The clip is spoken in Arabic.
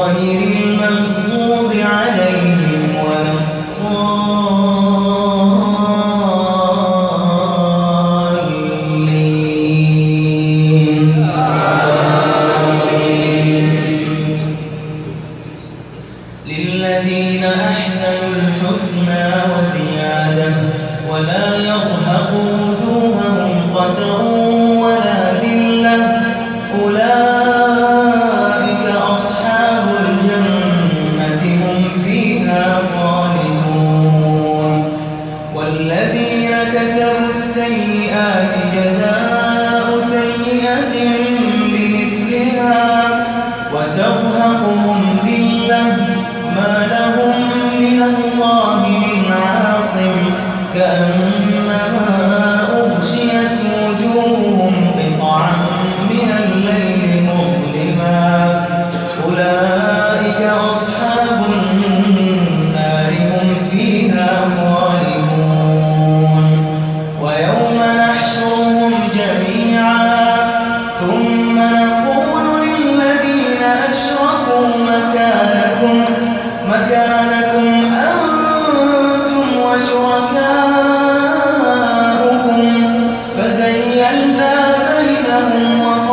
غير المغضوب عليهم ولا الطاهرين. للذين أحسنوا الحسنى وزيادة كأن I don't one.